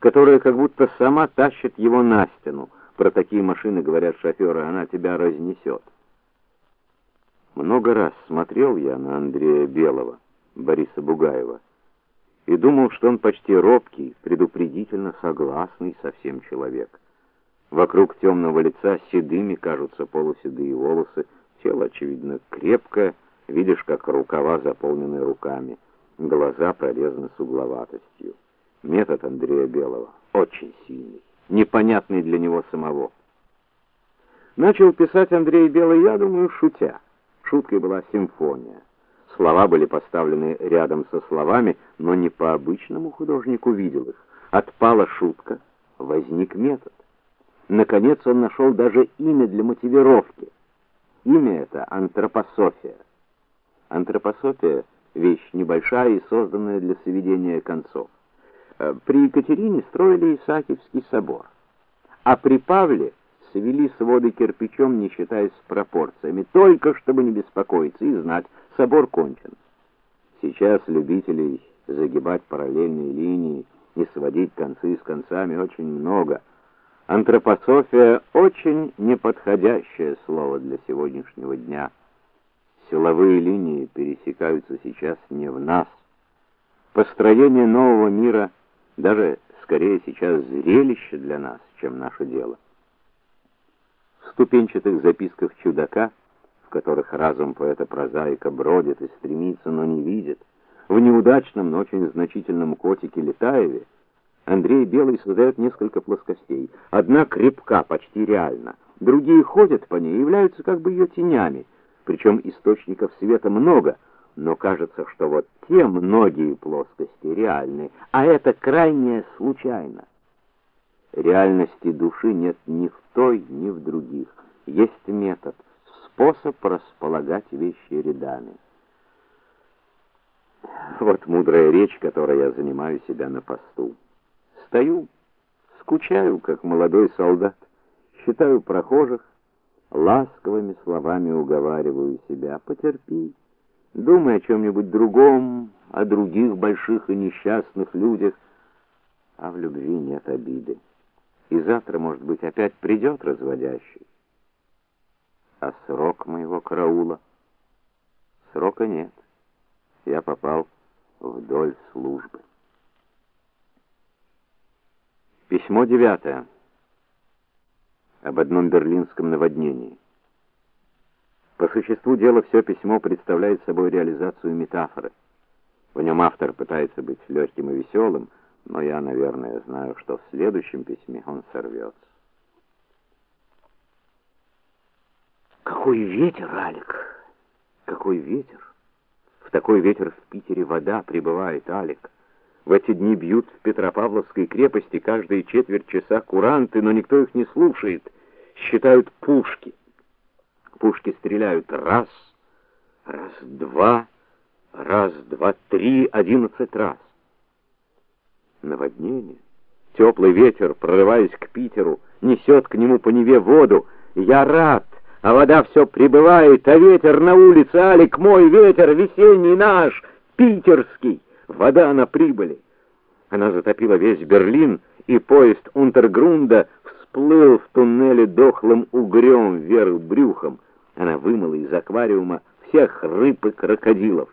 которая как будто сама тащит его на стену. Про такие машины говорят шоферы, она тебя разнесет. Много раз смотрел я на Андрея Белого, Бориса Бугаева, и думал, что он почти робкий, предупредительно согласный совсем человек. Вокруг темного лица седыми кажутся полуседые волосы, тело очевидно крепкое, видишь, как рукава заполнены руками, глаза прорезаны с угловатостью. Метод Андрея Белого очень сильный, непонятный для него самого. Начал писать Андрей Белый, я думаю, шутя. Шуткой была симфония. Слова были поставлены рядом со словами, но не по обычному художнику видел их. Отпала шутка, возник метод. Наконец он нашел даже имя для мотивировки. Имя это антропософия. Антропософия вещь небольшая и созданная для сведения концов. Э, при Екатерине строили Исаакиевский собор, а при Павле свели своды кирпичом, не считаясь с пропорциями, только чтобы не беспокоиться и знать, собор кончен. Сейчас любителей загибать параллельные линии и сводить концы с концами очень много. Антропософия очень неподходящее слово для сегодняшнего дня. Силовые линии пересекаются сейчас не в нас. Построение нового мира даже скорее сейчас зрелище для нас, чем наше дело ступенчатых записках чудака, в которых разум поэта-прозаика бродит и стремится, но не видит, в неудачном, но очень значительном котике Летаеве Андрей Белый создает несколько плоскостей. Одна крепка, почти реально, другие ходят по ней, являются как бы ее тенями, причем источников света много, но кажется, что вот те многие плоскости реальны, а это крайне случайно. Реальности души нет ни в той, ни в других. Есть метод, способ располагать вещи рядами. Вот мудрая речь, которой я занимаю себя на посту. Стою, скучаю, как молодой солдат, считаю прохожих, ласковыми словами уговариваю себя: "Потерпи, думай о чем нибудь другом, о других больших и несчастных людях, а в любви нет обиды" и завтра, может быть, опять придет разводящий. А срок моего караула? Срока нет. Я попал вдоль службы. Письмо девятое. Об одном берлинском наводнении. По существу дела все письмо представляет собой реализацию метафоры. В нем автор пытается быть легким и веселым, но я, наверное, знаю, что в следующем письме он сорвется. Какой ветер, Алик! Какой ветер! В такой ветер в Питере вода прибывает, Алик. В эти дни бьют в Петропавловской крепости каждые четверть часа куранты, но никто их не слушает. Считают пушки. Пушки стреляют раз, раз, два, раз, два, три, одиннадцать раз наводнение. Теплый ветер, прорываясь к Питеру, несет к нему по Неве воду. Я рад, а вода все прибывает, а ветер на улице, Алик, мой ветер, весенний наш, питерский. Вода на прибыли. Она затопила весь Берлин, и поезд Унтергрунда всплыл в туннеле дохлым угрём вверх брюхом. Она вымыла из аквариума всех рыб и крокодилов.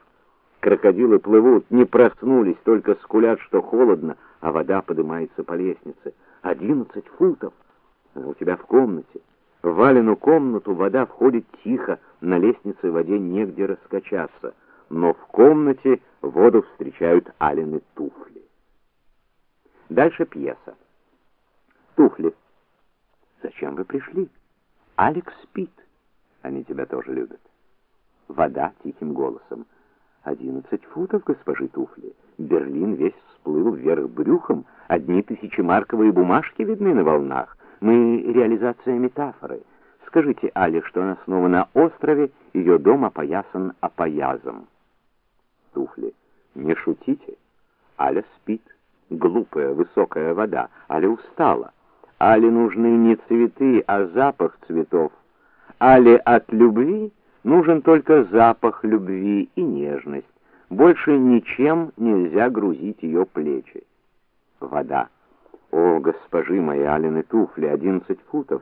Крокодилы плывут, не проснулись, только скулят, что холодно, а вода поднимается по лестнице. Одиннадцать футов. у тебя в комнате. В Валину комнату вода входит тихо, на лестнице в воде негде раскачаться, но в комнате воду встречают Алины туфли. Дальше пьеса. Туфли. Зачем вы пришли? Алекс спит. Они тебя тоже любят. Вода тихим голосом. Одиннадцать футов, госпожи туфли. Берлин весь всплыл вверх брюхом, одни тысячемарковые бумажки видны на волнах. Мы реализация метафоры. Скажите Але, что она снова на острове, ее дом опоясан опоязом. Туфли. Не шутите. Аля спит. Глупая, высокая вода. Аля устала. Але нужны не цветы, а запах цветов. Але от любви Нужен только запах любви и нежность. Больше ничем нельзя грузить ее плечи. Вода. О, госпожи мои, Алины туфли, одиннадцать футов.